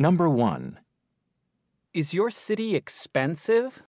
Number 1. Is your city expensive?